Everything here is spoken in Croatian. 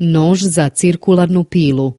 Nož za cirkularnu pilu.